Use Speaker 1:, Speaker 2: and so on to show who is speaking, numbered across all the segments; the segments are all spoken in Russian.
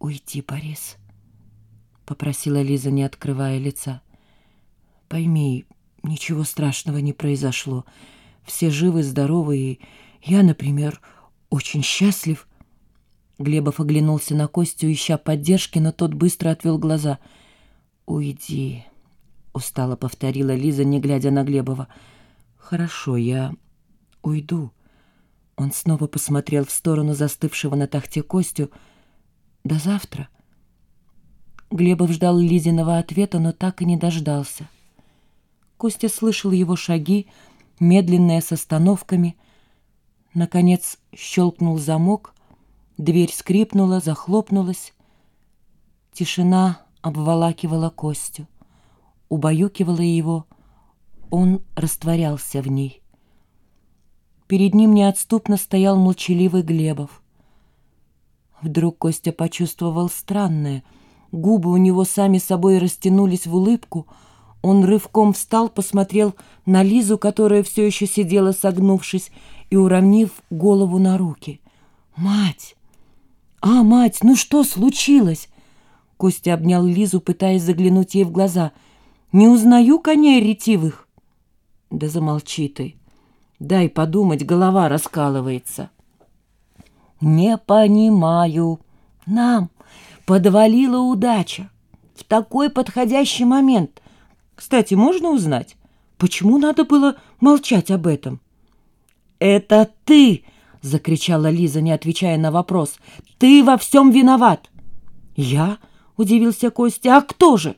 Speaker 1: «Уйди, Борис», — попросила Лиза, не открывая лица. «Пойми, ничего страшного не произошло. Все живы, здоровы, и я, например, очень счастлив». Глебов оглянулся на Костю, ища поддержки, но тот быстро отвел глаза. «Уйди», — устало повторила Лиза, не глядя на Глебова. «Хорошо, я уйду». Он снова посмотрел в сторону застывшего на тахте Костю. «До завтра». Глебов ждал Лизиного ответа, но так и не дождался. Костя слышал его шаги, медленные с остановками. Наконец щелкнул замок, дверь скрипнула, захлопнулась. Тишина обволакивала Костю, убаюкивала его, он растворялся в ней. Перед ним неотступно стоял молчаливый Глебов. Вдруг Костя почувствовал странное. Губы у него сами собой растянулись в улыбку. Он рывком встал, посмотрел на Лизу, которая все еще сидела согнувшись и уравнив голову на руки. «Мать! А, мать, ну что случилось?» Костя обнял Лизу, пытаясь заглянуть ей в глаза. «Не узнаю коней ретивых!» «Да замолчи ты!» Дай подумать, голова раскалывается. Не понимаю. Нам подвалила удача. В такой подходящий момент. Кстати, можно узнать, почему надо было молчать об этом? Это ты, закричала Лиза, не отвечая на вопрос. Ты во всем виноват. Я? Удивился Костя. А кто же?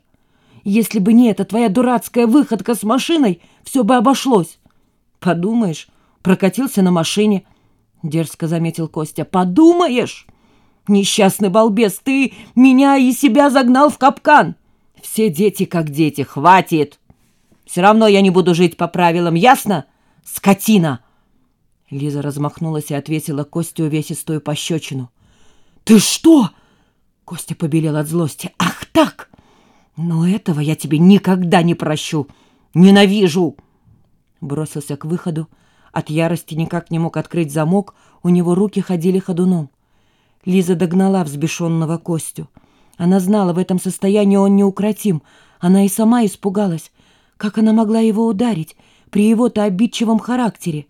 Speaker 1: Если бы не эта твоя дурацкая выходка с машиной, все бы обошлось. «Подумаешь, прокатился на машине», — дерзко заметил Костя. «Подумаешь! Несчастный балбес, ты меня и себя загнал в капкан! Все дети как дети, хватит! Все равно я не буду жить по правилам, ясно? Скотина!» Лиза размахнулась и ответила Косте увесистую пощечину. «Ты что?» Костя побелел от злости. «Ах так! Но этого я тебе никогда не прощу! Ненавижу!» бросился к выходу. От ярости никак не мог открыть замок, у него руки ходили ходуном. Лиза догнала взбешенного Костю. Она знала, в этом состоянии он неукротим. Она и сама испугалась. Как она могла его ударить при его-то обидчивом характере?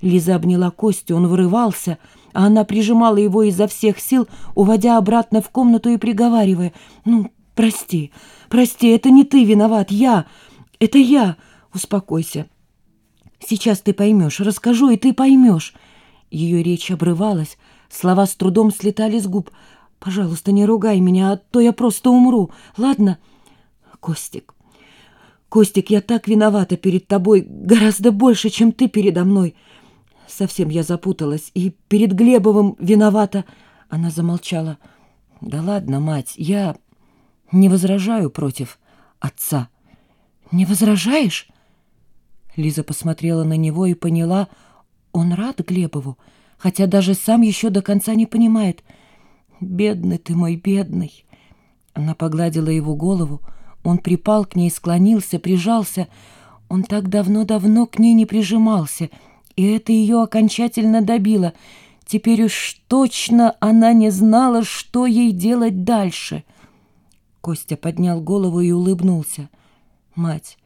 Speaker 1: Лиза обняла Костю, он вырывался, а она прижимала его изо всех сил, уводя обратно в комнату и приговаривая. «Ну, прости, прости, это не ты виноват, я, это я. Успокойся, Сейчас ты поймешь, расскажу, и ты поймешь. Ее речь обрывалась, слова с трудом слетали с губ. Пожалуйста, не ругай меня, а то я просто умру, ладно? Костик, Костик, я так виновата перед тобой, гораздо больше, чем ты передо мной. Совсем я запуталась, и перед Глебовым виновата. Она замолчала. Да ладно, мать, я не возражаю против отца. Не возражаешь? Лиза посмотрела на него и поняла, он рад Глебову, хотя даже сам еще до конца не понимает. «Бедный ты мой, бедный!» Она погладила его голову, он припал к ней, склонился, прижался. Он так давно-давно к ней не прижимался, и это ее окончательно добило. Теперь уж точно она не знала, что ей делать дальше. Костя поднял голову и улыбнулся. «Мать,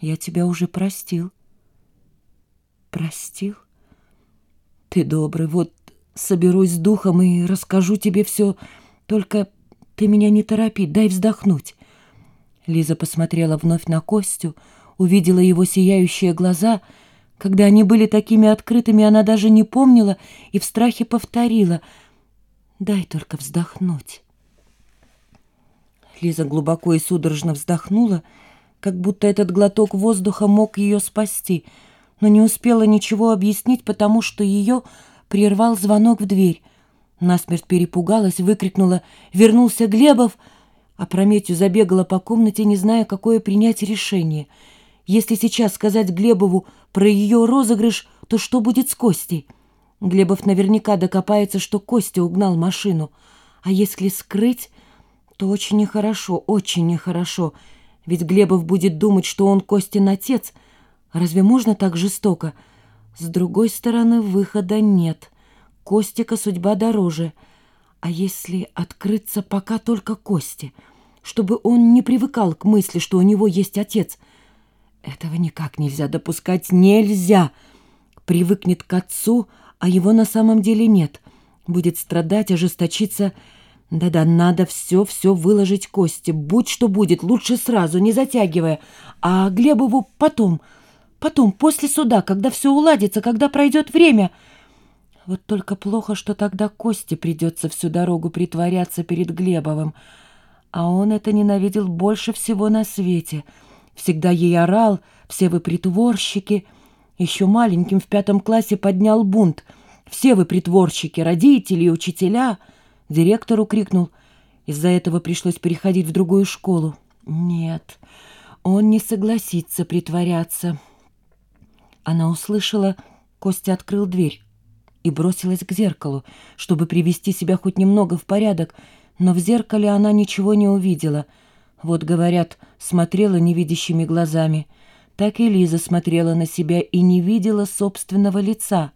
Speaker 1: я тебя уже простил. Простил? Ты добрый, вот соберусь с духом и расскажу тебе все. Только ты меня не торопи, дай вздохнуть. Лиза посмотрела вновь на Костю, увидела его сияющие глаза. Когда они были такими открытыми, она даже не помнила и в страхе повторила. «Дай только вздохнуть». Лиза глубоко и судорожно вздохнула, как будто этот глоток воздуха мог ее спасти, но не успела ничего объяснить, потому что ее прервал звонок в дверь. Насмерть перепугалась, выкрикнула «Вернулся Глебов!» а Прометью забегала по комнате, не зная, какое принять решение. Если сейчас сказать Глебову про ее розыгрыш, то что будет с Костей? Глебов наверняка докопается, что Костя угнал машину. А если скрыть, то очень нехорошо, очень нехорошо — ведь Глебов будет думать, что он Костин отец. Разве можно так жестоко? С другой стороны, выхода нет. Костика судьба дороже. А если открыться пока только Косте, чтобы он не привыкал к мысли, что у него есть отец? Этого никак нельзя допускать, нельзя. Привыкнет к отцу, а его на самом деле нет. Будет страдать, ожесточиться. Да-да, надо все-все выложить Косте. Будь что будет, лучше сразу, не затягивая. А Глебову потом, потом, после суда, когда все уладится, когда пройдет время... Вот только плохо, что тогда Косте придется всю дорогу притворяться перед Глебовым. А он это ненавидел больше всего на свете. Всегда ей орал, все вы притворщики. Еще маленьким в пятом классе поднял бунт. Все вы притворщики, родители и учителя. Директору крикнул. Из-за этого пришлось переходить в другую школу. Нет, он не согласится притворяться. Она услышала, Костя открыл дверь и бросилась к зеркалу, чтобы привести себя хоть немного в порядок, но в зеркале она ничего не увидела. Вот, говорят, смотрела невидящими глазами. Так и Лиза смотрела на себя и не видела собственного лица.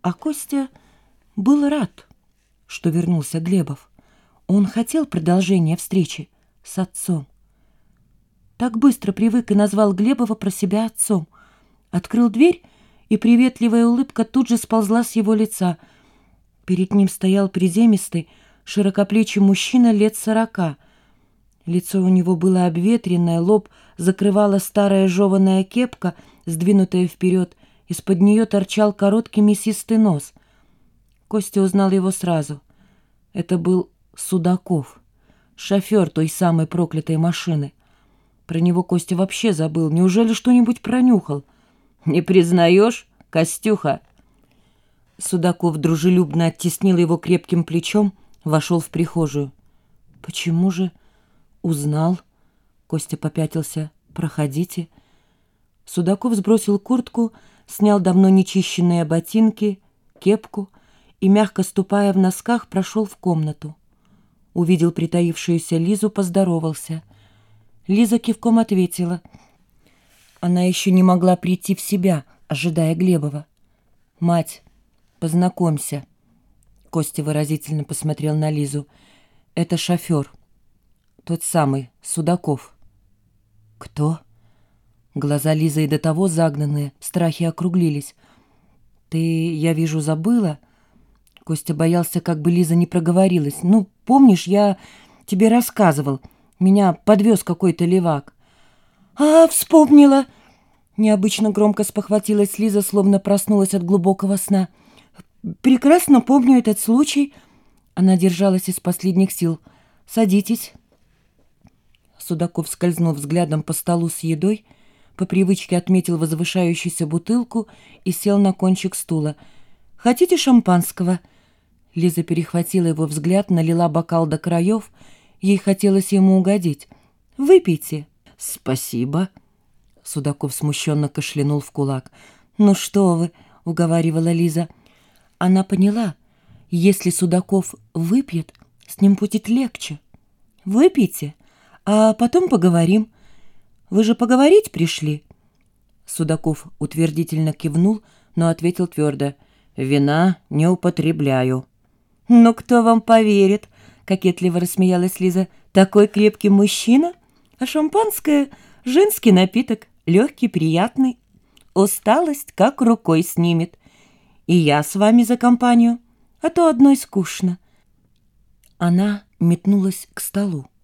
Speaker 1: А Костя был рад, что вернулся Глебов. Он хотел продолжения встречи с отцом. Так быстро привык и назвал Глебова про себя отцом. Открыл дверь и приветливая улыбка тут же сползла с его лица. Перед ним стоял приземистый, широкоплечий мужчина лет сорока. Лицо у него было обветренное, лоб закрывала старая жеваная кепка, сдвинутая вперед, из-под нее торчал короткий мясистый нос. Костя узнал его сразу. Это был Судаков, шофер той самой проклятой машины. Про него Костя вообще забыл. Неужели что-нибудь пронюхал? «Не признаешь, Костюха?» Судаков дружелюбно оттеснил его крепким плечом, вошел в прихожую. «Почему же?» «Узнал?» Костя попятился. «Проходите». Судаков сбросил куртку, снял давно нечищенные ботинки, кепку и, мягко ступая в носках, прошел в комнату. Увидел притаившуюся Лизу, поздоровался. Лиза кивком ответила — она еще не могла прийти в себя, ожидая Глебова. «Мать, познакомься». Костя выразительно посмотрел на Лизу. «Это шофер. Тот самый, Судаков». «Кто?» Глаза Лизы и до того загнанные, страхи округлились. «Ты, я вижу, забыла?» Костя боялся, как бы Лиза не проговорилась. «Ну, помнишь, я тебе рассказывал. Меня подвез какой-то левак». «А, вспомнила!» Необычно громко спохватилась Лиза, словно проснулась от глубокого сна. «Прекрасно помню этот случай». Она держалась из последних сил. «Садитесь». Судаков скользнул взглядом по столу с едой, по привычке отметил возвышающуюся бутылку и сел на кончик стула. «Хотите шампанского?» Лиза перехватила его взгляд, налила бокал до краев. Ей хотелось ему угодить. «Выпейте». «Спасибо». Судаков смущенно кашлянул в кулак. «Ну что вы», — уговаривала Лиза. Она поняла, если Судаков выпьет, с ним будет легче. «Выпейте, а потом поговорим. Вы же поговорить пришли?» Судаков утвердительно кивнул, но ответил твердо. «Вина не употребляю». «Но кто вам поверит?» — кокетливо рассмеялась Лиза. «Такой крепкий мужчина?» А шампанское — женский напиток, легкий, приятный. Усталость как рукой снимет. И я с вами за компанию, а то одной скучно. Она метнулась к столу.